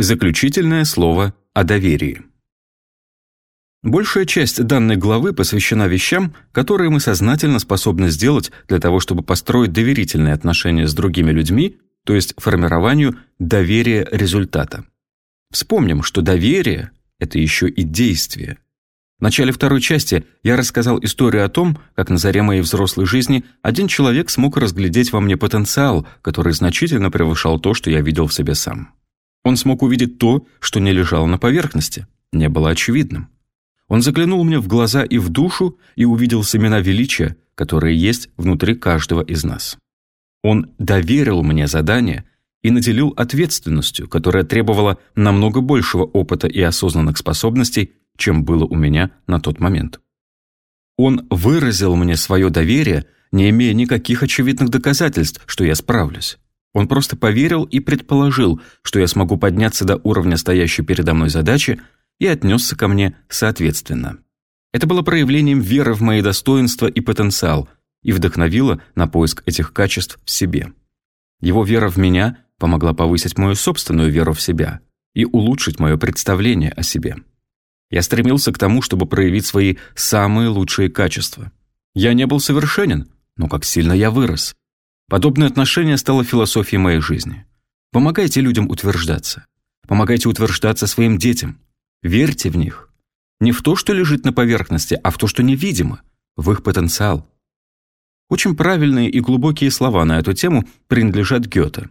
Заключительное слово о доверии. Большая часть данной главы посвящена вещам, которые мы сознательно способны сделать для того, чтобы построить доверительные отношения с другими людьми, то есть формированию доверия результата. Вспомним, что доверие – это еще и действие. В начале второй части я рассказал историю о том, как на заре моей взрослой жизни один человек смог разглядеть во мне потенциал, который значительно превышал то, что я видел в себе сам. Он смог увидеть то, что не лежало на поверхности, не было очевидным. Он заглянул мне в глаза и в душу и увидел семена величия, которые есть внутри каждого из нас. Он доверил мне задание и наделил ответственностью, которая требовала намного большего опыта и осознанных способностей, чем было у меня на тот момент. Он выразил мне свое доверие, не имея никаких очевидных доказательств, что я справлюсь. Он просто поверил и предположил, что я смогу подняться до уровня стоящей передо мной задачи и отнесся ко мне соответственно. Это было проявлением веры в мои достоинства и потенциал и вдохновило на поиск этих качеств в себе. Его вера в меня помогла повысить мою собственную веру в себя и улучшить мое представление о себе. Я стремился к тому, чтобы проявить свои самые лучшие качества. Я не был совершенен, но как сильно я вырос. Подобное отношение стало философией моей жизни. Помогайте людям утверждаться. Помогайте утверждаться своим детям. Верьте в них. Не в то, что лежит на поверхности, а в то, что невидимо, в их потенциал. Очень правильные и глубокие слова на эту тему принадлежат Гёте.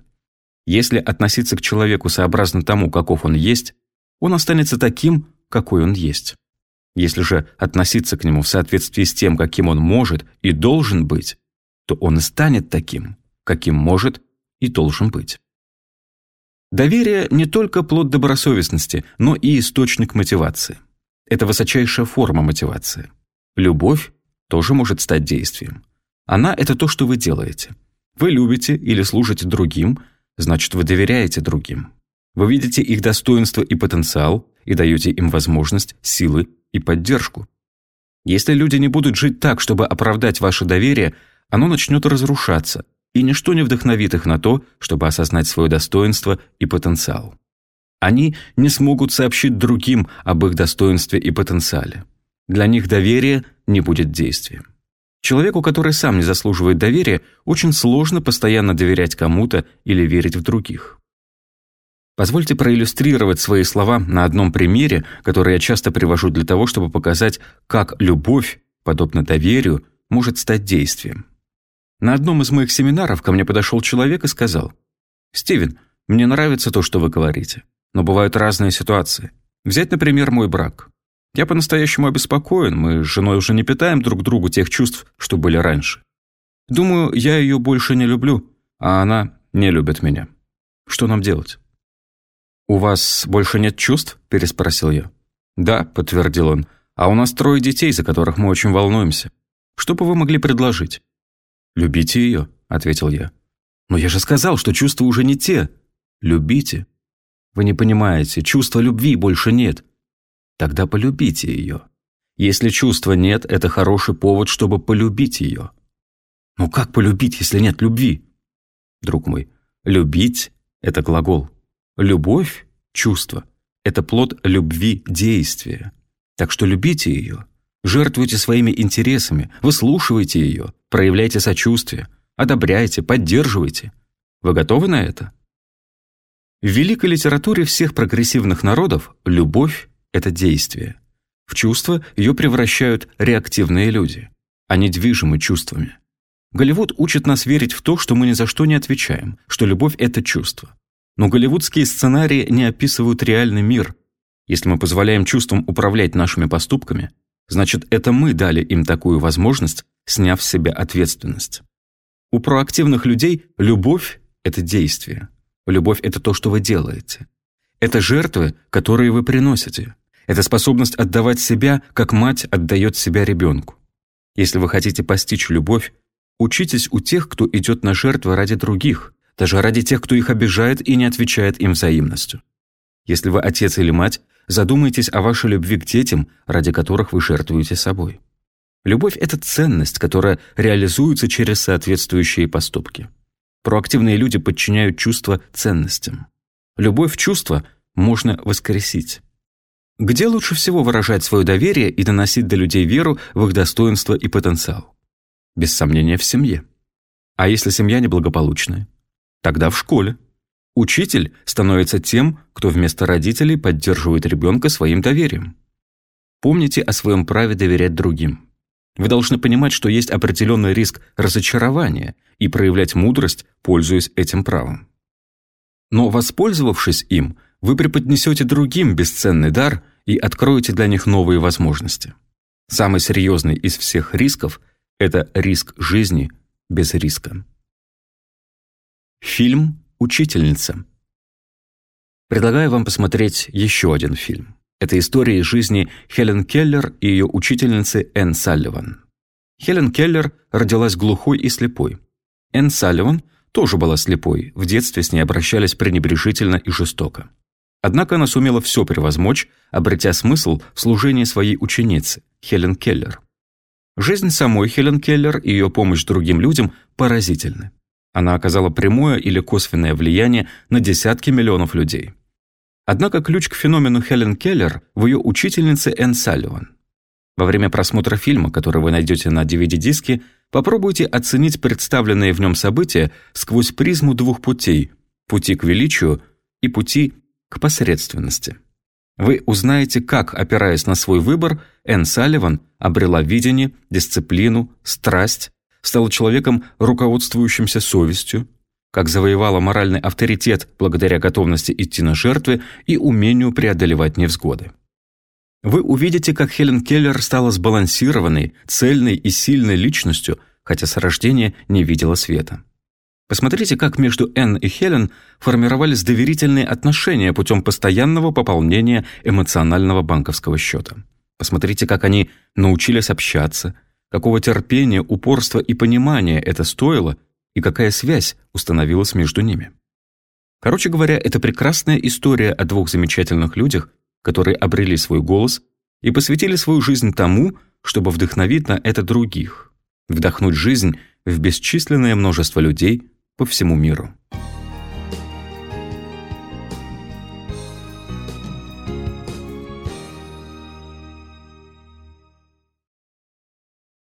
Если относиться к человеку сообразно тому, каков он есть, он останется таким, какой он есть. Если же относиться к нему в соответствии с тем, каким он может и должен быть, то он и станет таким, каким может и должен быть. Доверие не только плод добросовестности, но и источник мотивации. Это высочайшая форма мотивации. Любовь тоже может стать действием. Она – это то, что вы делаете. Вы любите или служите другим, значит, вы доверяете другим. Вы видите их достоинство и потенциал и даете им возможность, силы и поддержку. Если люди не будут жить так, чтобы оправдать ваше доверие – оно начнет разрушаться, и ничто не вдохновит их на то, чтобы осознать свое достоинство и потенциал. Они не смогут сообщить другим об их достоинстве и потенциале. Для них доверие не будет действием. Человеку, который сам не заслуживает доверия, очень сложно постоянно доверять кому-то или верить в других. Позвольте проиллюстрировать свои слова на одном примере, который я часто привожу для того, чтобы показать, как любовь, подобно доверию, может стать действием. На одном из моих семинаров ко мне подошел человек и сказал, «Стивен, мне нравится то, что вы говорите, но бывают разные ситуации. Взять, например, мой брак. Я по-настоящему обеспокоен, мы с женой уже не питаем друг другу тех чувств, что были раньше. Думаю, я ее больше не люблю, а она не любит меня. Что нам делать?» «У вас больше нет чувств?» – переспросил я. «Да», – подтвердил он, – «а у нас трое детей, за которых мы очень волнуемся. Что бы вы могли предложить?» «Любите ее», — ответил я. «Но я же сказал, что чувства уже не те. Любите. Вы не понимаете, чувства любви больше нет. Тогда полюбите ее. Если чувства нет, это хороший повод, чтобы полюбить ее». «Ну как полюбить, если нет любви?» Друг мой, любить — это глагол. Любовь — чувство. Это плод любви действия. Так что любите ее. Жертвуйте своими интересами, выслушивайте ее, проявляйте сочувствие, одобряйте, поддерживайте. Вы готовы на это? В великой литературе всех прогрессивных народов любовь – это действие. В чувство ее превращают реактивные люди. Они движимы чувствами. Голливуд учит нас верить в то, что мы ни за что не отвечаем, что любовь – это чувство. Но голливудские сценарии не описывают реальный мир. Если мы позволяем чувствам управлять нашими поступками, Значит, это мы дали им такую возможность, сняв с себя ответственность. У проактивных людей любовь – это действие. Любовь – это то, что вы делаете. Это жертвы, которые вы приносите. Это способность отдавать себя, как мать отдает себя ребенку. Если вы хотите постичь любовь, учитесь у тех, кто идет на жертвы ради других, даже ради тех, кто их обижает и не отвечает им взаимностью. Если вы отец или мать, Задумайтесь о вашей любви к детям, ради которых вы жертвуете собой. Любовь – это ценность, которая реализуется через соответствующие поступки. Проактивные люди подчиняют чувства ценностям. Любовь в чувство можно воскресить. Где лучше всего выражать свое доверие и доносить до людей веру в их достоинство и потенциал? Без сомнения, в семье. А если семья неблагополучная? Тогда в школе. Учитель становится тем, кто вместо родителей поддерживает ребенка своим доверием. Помните о своем праве доверять другим. Вы должны понимать, что есть определенный риск разочарования и проявлять мудрость, пользуясь этим правом. Но воспользовавшись им, вы преподнесете другим бесценный дар и откроете для них новые возможности. Самый серьезный из всех рисков – это риск жизни без риска. Фильм «Учительница». Предлагаю вам посмотреть еще один фильм. Это история из жизни Хелен Келлер и ее учительницы Энн Салливан. Хелен Келлер родилась глухой и слепой. Энн Салливан тоже была слепой, в детстве с ней обращались пренебрежительно и жестоко. Однако она сумела все превозмочь, обретя смысл в служении своей ученицы, Хелен Келлер. Жизнь самой Хелен Келлер и ее помощь другим людям поразительны. Она оказала прямое или косвенное влияние на десятки миллионов людей. Однако ключ к феномену Хелен Келлер в ее учительнице Энн Салливан. Во время просмотра фильма, который вы найдете на DVD-диске, попробуйте оценить представленные в нем события сквозь призму двух путей – пути к величию и пути к посредственности. Вы узнаете, как, опираясь на свой выбор, Энн Салливан обрела видение, дисциплину, страсть, стала человеком, руководствующимся совестью, как завоевала моральный авторитет благодаря готовности идти на жертвы и умению преодолевать невзгоды. Вы увидите, как Хелен Келлер стала сбалансированной, цельной и сильной личностью, хотя с рождения не видела света. Посмотрите, как между Энн и Хелен формировались доверительные отношения путем постоянного пополнения эмоционального банковского счета. Посмотрите, как они научились общаться, какого терпения, упорства и понимания это стоило, и какая связь установилась между ними. Короче говоря, это прекрасная история о двух замечательных людях, которые обрели свой голос и посвятили свою жизнь тому, чтобы вдохновить на это других, вдохнуть жизнь в бесчисленное множество людей по всему миру.